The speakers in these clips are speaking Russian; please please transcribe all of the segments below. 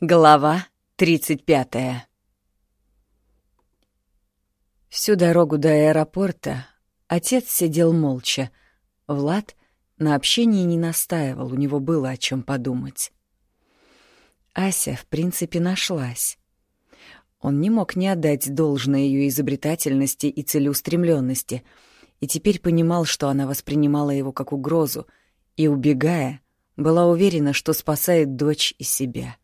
Глава 35 Всю дорогу до аэропорта отец сидел молча. Влад на общении не настаивал, у него было о чем подумать. Ася, в принципе, нашлась. Он не мог не отдать должное ее изобретательности и целеустремленности, и теперь понимал, что она воспринимала его как угрозу, и, убегая, была уверена, что спасает дочь и себя.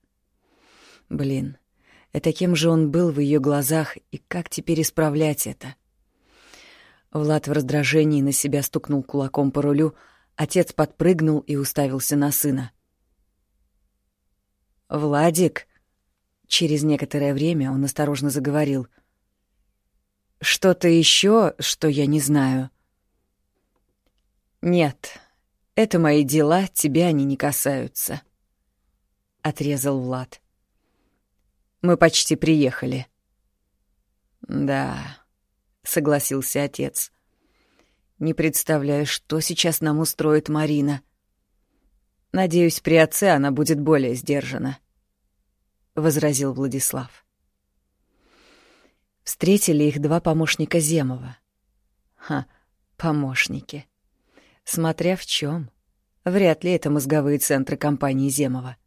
Блин, это кем же он был в ее глазах, и как теперь исправлять это? Влад в раздражении на себя стукнул кулаком по рулю, отец подпрыгнул и уставился на сына. «Владик!» Через некоторое время он осторожно заговорил. «Что-то еще, что я не знаю?» «Нет, это мои дела, тебя они не касаются», — отрезал Влад. Мы почти приехали. Да, согласился отец. Не представляю, что сейчас нам устроит Марина. Надеюсь, при отце она будет более сдержана, возразил Владислав. Встретили их два помощника Земова. Ха, помощники. Смотря в чем. Вряд ли это мозговые центры компании Земова.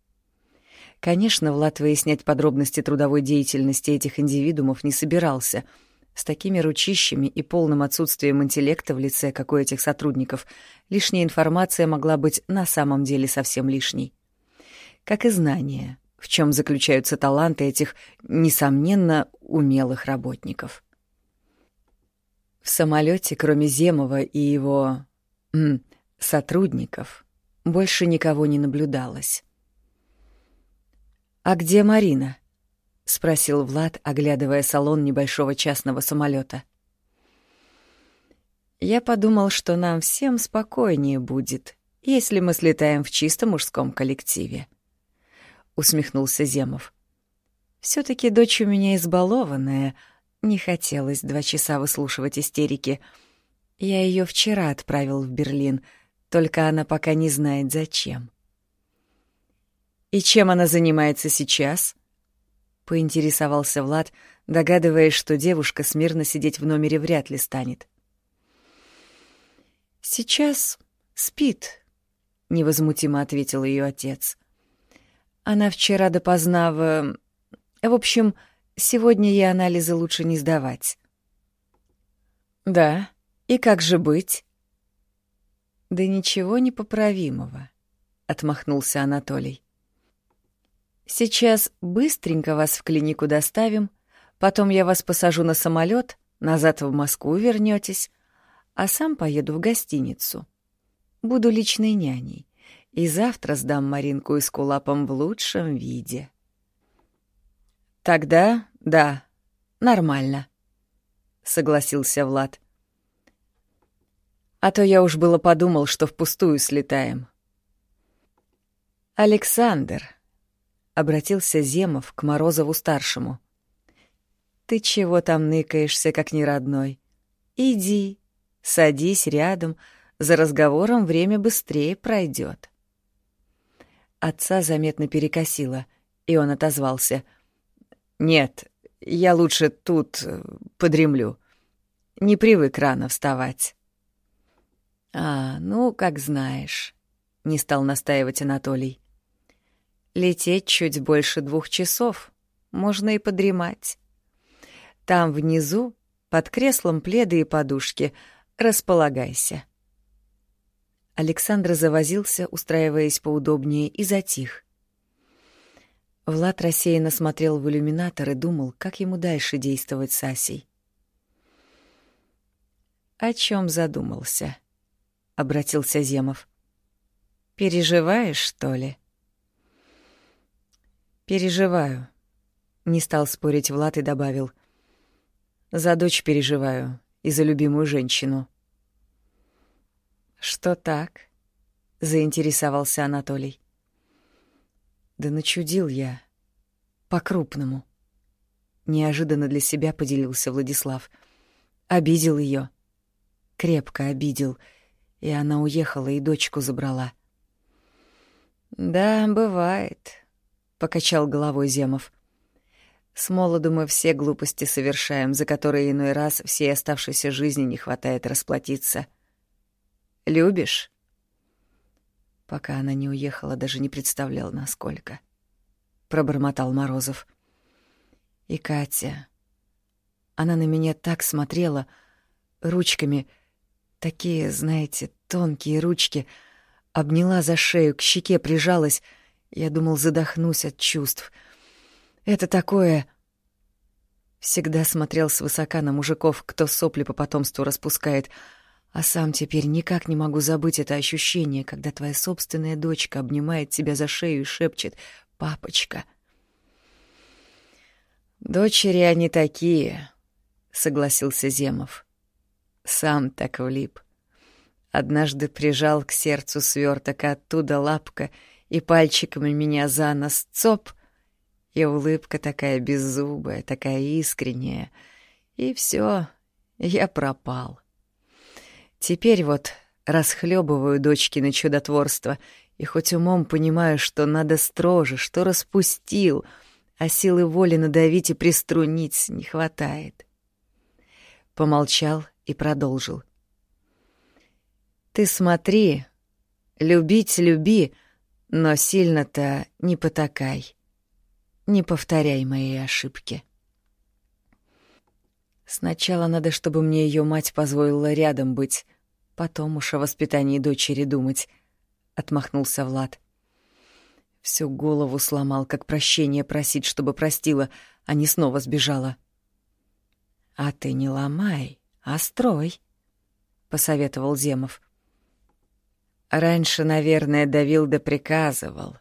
Конечно, Влад выяснять подробности трудовой деятельности этих индивидуумов не собирался. С такими ручищами и полным отсутствием интеллекта в лице, как у этих сотрудников, лишняя информация могла быть на самом деле совсем лишней. Как и знания, в чем заключаются таланты этих, несомненно, умелых работников. В самолете, кроме Земова и его... Сотрудников, больше никого не наблюдалось. «А где Марина?» — спросил Влад, оглядывая салон небольшого частного самолета. «Я подумал, что нам всем спокойнее будет, если мы слетаем в чисто мужском коллективе», — усмехнулся Земов. все таки дочь у меня избалованная, не хотелось два часа выслушивать истерики. Я ее вчера отправил в Берлин, только она пока не знает зачем». «И чем она занимается сейчас?» — поинтересовался Влад, догадываясь, что девушка смирно сидеть в номере вряд ли станет. «Сейчас спит», — невозмутимо ответил ее отец. «Она вчера допоздна в... В общем, сегодня ей анализы лучше не сдавать». «Да, и как же быть?» «Да ничего непоправимого», — отмахнулся Анатолий. Сейчас быстренько вас в клинику доставим, потом я вас посажу на самолет, назад в Москву вернетесь, а сам поеду в гостиницу. Буду личной няней, и завтра сдам Маринку и Скулапом в лучшем виде. Тогда, да, нормально, согласился Влад. А то я уж было подумал, что впустую слетаем. Александр, обратился Земов к Морозову-старшему. «Ты чего там ныкаешься, как неродной? Иди, садись рядом, за разговором время быстрее пройдет. Отца заметно перекосило, и он отозвался. «Нет, я лучше тут э, подремлю. Не привык рано вставать». «А, ну, как знаешь», — не стал настаивать Анатолий. Лететь чуть больше двух часов. Можно и подремать. Там внизу, под креслом пледы и подушки, располагайся. Александр завозился, устраиваясь поудобнее, и затих. Влад рассеянно смотрел в иллюминатор и думал, как ему дальше действовать с Асей. «О чем задумался?» — обратился Земов. «Переживаешь, что ли?» «Переживаю», — не стал спорить Влад и добавил. «За дочь переживаю и за любимую женщину». «Что так?» — заинтересовался Анатолий. «Да начудил я. По-крупному». Неожиданно для себя поделился Владислав. Обидел ее, Крепко обидел. И она уехала и дочку забрала. «Да, бывает», — покачал головой Земов. «С молоду мы все глупости совершаем, за которые иной раз всей оставшейся жизни не хватает расплатиться. Любишь?» Пока она не уехала, даже не представлял, насколько. Пробормотал Морозов. И Катя... Она на меня так смотрела, ручками, такие, знаете, тонкие ручки, обняла за шею, к щеке прижалась. Я думал, задохнусь от чувств. Это такое... Всегда смотрел свысока на мужиков, кто сопли по потомству распускает, а сам теперь никак не могу забыть это ощущение, когда твоя собственная дочка обнимает тебя за шею и шепчет «Папочка». «Дочери они такие», — согласился Земов. Сам так влип. Однажды прижал к сердцу сверток, а оттуда лапка и пальчиками меня за нос цоп, и улыбка такая беззубая, такая искренняя. И все, я пропал. Теперь вот расхлебываю дочки на чудотворство, и хоть умом понимаю, что надо строже, что распустил, а силы воли надавить и приструнить не хватает. Помолчал и продолжил. «Ты смотри, любить люби, но сильно-то не потакай. Не повторяй мои ошибки». Сначала надо, чтобы мне ее мать позволила рядом быть, потом уж о воспитании дочери думать, — отмахнулся Влад. Всю голову сломал, как прощение просить, чтобы простила, а не снова сбежала. — А ты не ломай, а строй, — посоветовал Земов. Раньше, наверное, давил да приказывал.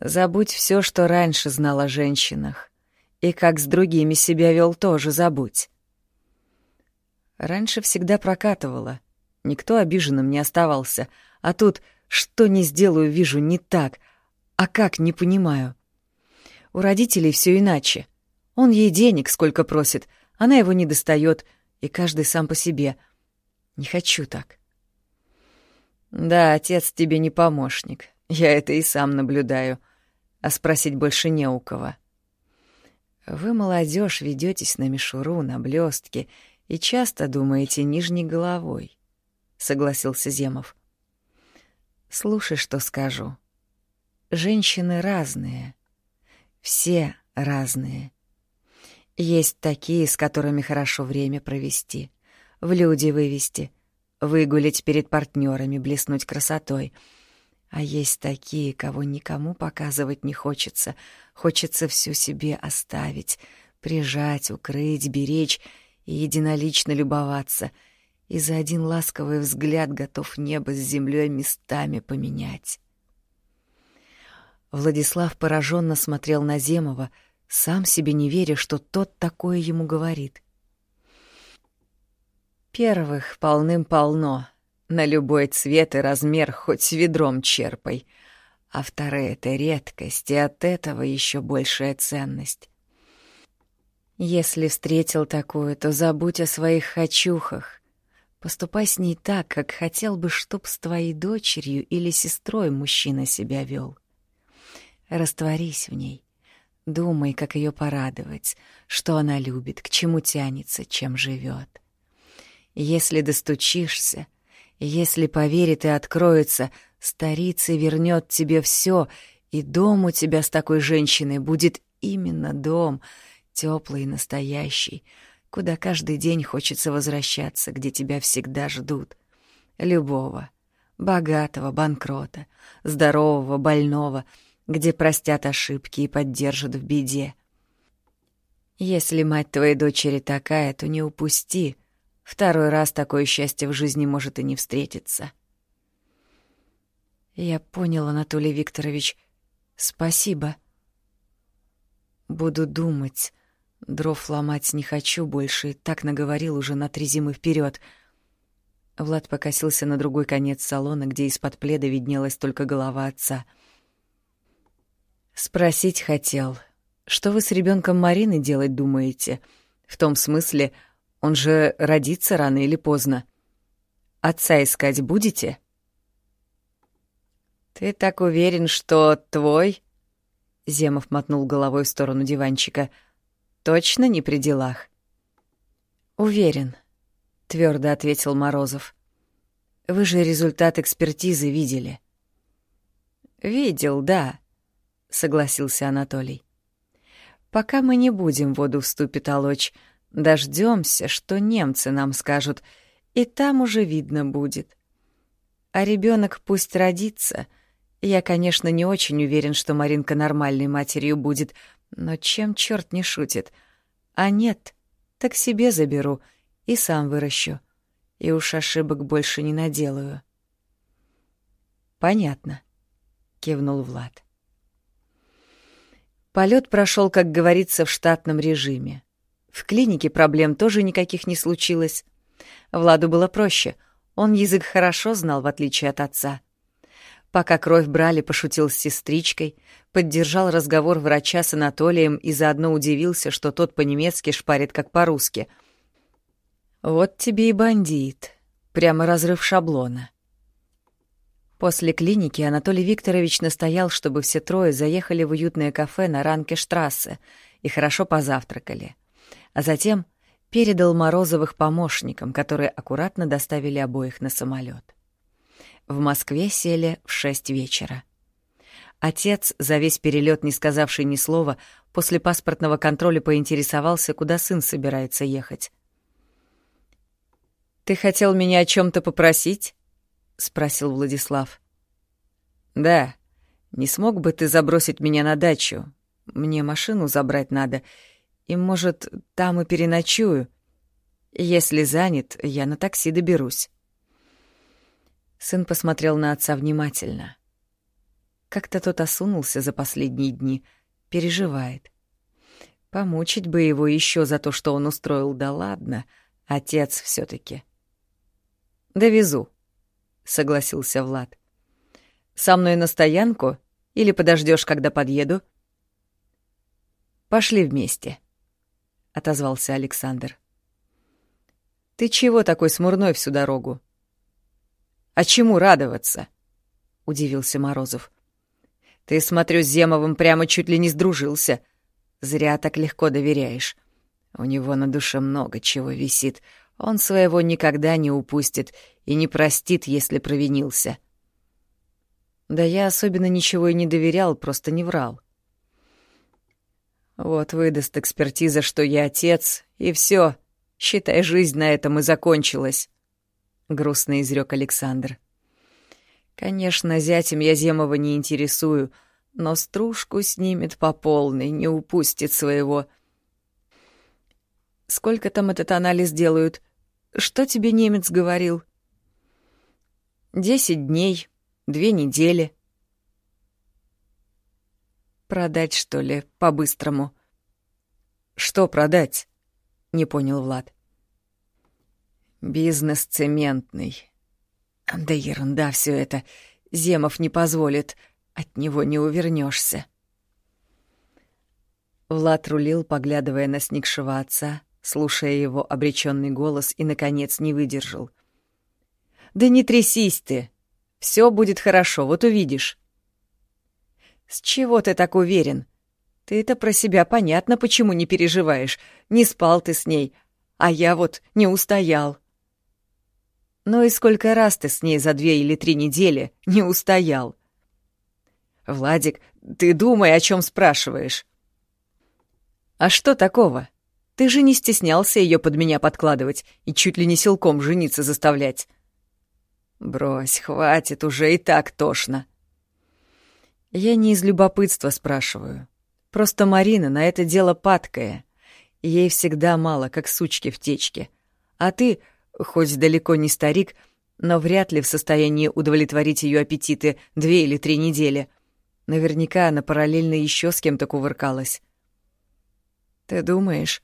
Забудь все, что раньше знал о женщинах. И как с другими себя вел, тоже забудь. Раньше всегда прокатывало. Никто обиженным не оставался. А тут что не сделаю, вижу не так. А как, не понимаю. У родителей все иначе. Он ей денег сколько просит, она его не достает, и каждый сам по себе. Не хочу так. Да, отец тебе не помощник. Я это и сам наблюдаю. А спросить больше не у кого. Вы, молодежь, ведетесь на мишуру, на блестки и часто думаете нижней головой, согласился Земов. Слушай, что скажу. Женщины разные. Все разные. Есть такие, с которыми хорошо время провести, в люди вывести, выгулить перед партнерами, блеснуть красотой — а есть такие, кого никому показывать не хочется. Хочется всю себе оставить, прижать, укрыть, беречь и единолично любоваться. И за один ласковый взгляд готов небо с землей местами поменять. Владислав пораженно смотрел на Земова, сам себе не веря, что тот такое ему говорит. Первых полным-полно, на любой цвет и размер хоть ведром черпай. А вторые — это редкость, и от этого еще большая ценность. Если встретил такую, то забудь о своих хочухах. Поступай с ней так, как хотел бы, чтоб с твоей дочерью или сестрой мужчина себя вел. Растворись в ней. Думай, как ее порадовать, что она любит, к чему тянется, чем живет. Если достучишься, если поверит и откроется, старица вернет тебе все, и дом у тебя с такой женщиной будет именно дом, теплый и настоящий, куда каждый день хочется возвращаться, где тебя всегда ждут. Любого, богатого, банкрота, здорового, больного, где простят ошибки и поддержат в беде. Если мать твоей дочери такая, то не упусти — Второй раз такое счастье в жизни может и не встретиться. Я понял, Анатолий Викторович. Спасибо. Буду думать. Дров ломать не хочу больше, так наговорил уже на три зимы вперед. Влад покосился на другой конец салона, где из-под пледа виднелась только голова отца. Спросить хотел, что вы с ребенком Марины делать думаете? В том смысле, он же родится рано или поздно. Отца искать будете? Ты так уверен, что твой? Земов мотнул головой в сторону диванчика. Точно не при делах. Уверен, твердо ответил Морозов. Вы же результат экспертизы видели. Видел, да, согласился Анатолий. Пока мы не будем воду в ступе толочь, дождемся, что немцы нам скажут, и там уже видно будет. А ребенок пусть родится. Я, конечно, не очень уверен, что Маринка нормальной матерью будет, но чем черт не шутит? А нет, так себе заберу и сам выращу и уж ошибок больше не наделаю. Понятно, кивнул Влад. Полет прошел, как говорится, в штатном режиме. В клинике проблем тоже никаких не случилось. Владу было проще. Он язык хорошо знал, в отличие от отца. Пока кровь брали, пошутил с сестричкой, поддержал разговор врача с Анатолием и заодно удивился, что тот по-немецки шпарит как по-русски — вот тебе и бандит. Прямо разрыв шаблона. После клиники Анатолий Викторович настоял, чтобы все трое заехали в уютное кафе на Ранке-штрассе и хорошо позавтракали. А затем передал Морозовых помощникам, которые аккуратно доставили обоих на самолет. В Москве сели в шесть вечера. Отец, за весь перелет не сказавший ни слова, после паспортного контроля поинтересовался, куда сын собирается ехать. «Ты хотел меня о чем то попросить?» — спросил Владислав. «Да. Не смог бы ты забросить меня на дачу? Мне машину забрать надо, и, может, там и переночую. Если занят, я на такси доберусь». Сын посмотрел на отца внимательно. Как-то тот осунулся за последние дни, переживает. Помучить бы его еще за то, что он устроил, да ладно, отец все таки «Довезу», — согласился Влад. «Со мной на стоянку или подождешь, когда подъеду?» «Пошли вместе», — отозвался Александр. «Ты чего такой смурной всю дорогу?» «А чему радоваться?» — удивился Морозов. «Ты, смотрю, с Земовым прямо чуть ли не сдружился. Зря так легко доверяешь. У него на душе много чего висит. Он своего никогда не упустит и не простит, если провинился. Да я особенно ничего и не доверял, просто не врал. Вот выдаст экспертиза, что я отец, и все, считай, жизнь на этом и закончилась, — грустно изрек Александр. Конечно, зятем я Земова не интересую, но стружку снимет по полной, не упустит своего. Сколько там этот анализ делают? Что тебе немец говорил? Десять дней, две недели. Продать, что ли, по-быстрому? Что продать? Не понял Влад. Бизнес цементный. Да ерунда все это. Земов не позволит. От него не увернешься. Влад рулил, поглядывая на сникшего отца, слушая его обреченный голос, и, наконец, не выдержал. «Да не трясись ты! Все будет хорошо, вот увидишь!» «С чего ты так уверен? Ты-то про себя понятно, почему не переживаешь. Не спал ты с ней, а я вот не устоял». «Ну и сколько раз ты с ней за две или три недели не устоял?» «Владик, ты думай, о чем спрашиваешь». «А что такого?» Ты же не стеснялся ее под меня подкладывать и чуть ли не силком жениться заставлять. Брось, хватит, уже и так тошно. Я не из любопытства спрашиваю. Просто Марина на это дело падкая. Ей всегда мало, как сучки в течке. А ты, хоть далеко не старик, но вряд ли в состоянии удовлетворить ее аппетиты две или три недели. Наверняка она параллельно еще с кем-то кувыркалась. Ты думаешь,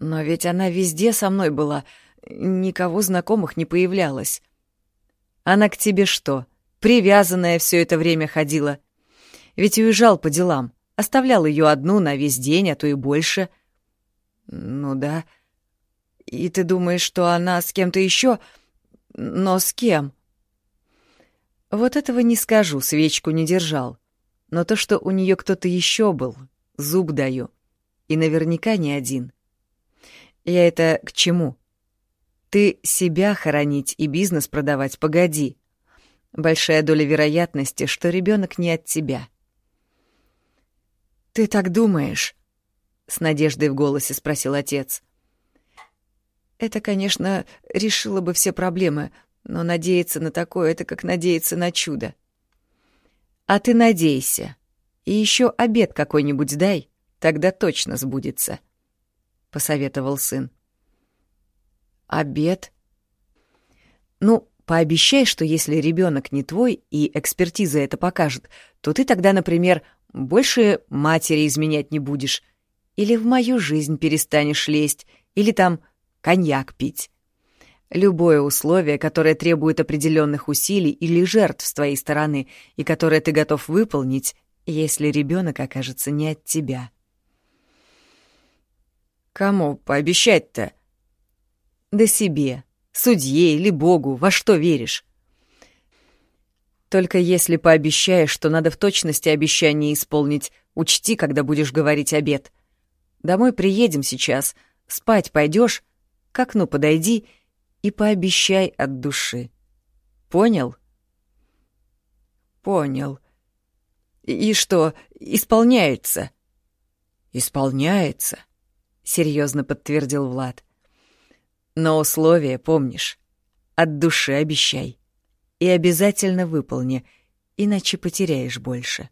но ведь она везде со мной была, никого знакомых не появлялась. Она к тебе что, привязанная все это время ходила? Ведь уезжал по делам, оставлял ее одну на весь день, а то и больше. Ну да. И ты думаешь, что она с кем-то еще? Но с кем? Вот этого не скажу, свечку не держал. Но то, что у нее кто-то еще был, зуб даю. И наверняка не один. Я это к чему? Ты себя хоронить и бизнес продавать погоди. Большая доля вероятности, что ребенок не от тебя. Ты так думаешь? С надеждой в голосе спросил отец. Это, конечно, решило бы все проблемы, но надеяться на такое — это как надеяться на чудо. А ты надейся. И еще обед какой-нибудь дай, тогда точно сбудется, — посоветовал сын. Обед? Ну, пообещай, что если ребенок не твой и экспертиза это покажет, то ты тогда, например, больше матери изменять не будешь, или в мою жизнь перестанешь лезть, или там коньяк пить. Любое условие, которое требует определенных усилий или жертв с твоей стороны, и которое ты готов выполнить, если ребенок окажется не от тебя. Кому пообещать-то? Да себе, судье или Богу, во что веришь? Только если пообещаешь, что надо в точности обещание исполнить, учти, когда будешь говорить обед. Домой приедем сейчас, спать пойдешь, к окну подойди и пообещай от души. Понял? Понял. И что, исполняется? Исполняется, серьезно подтвердил Влад. Но условия помнишь. От души обещай. И обязательно выполни, иначе потеряешь больше.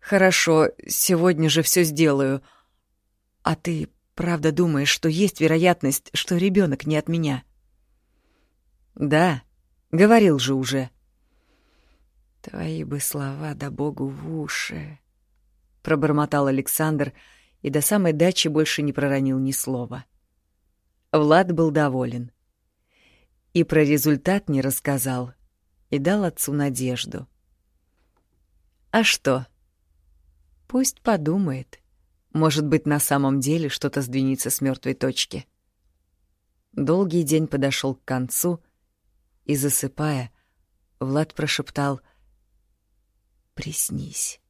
Хорошо, сегодня же все сделаю. А ты Правда думаешь, что есть вероятность, что ребенок не от меня? Да, говорил же уже. Твои бы слова да богу в уши, пробормотал Александр и до самой дачи больше не проронил ни слова. Влад был доволен. И про результат не рассказал, и дал отцу надежду. А что? Пусть подумает. Может быть, на самом деле что-то сдвинется с мертвой точки. Долгий день подошел к концу, и, засыпая, Влад прошептал «Приснись».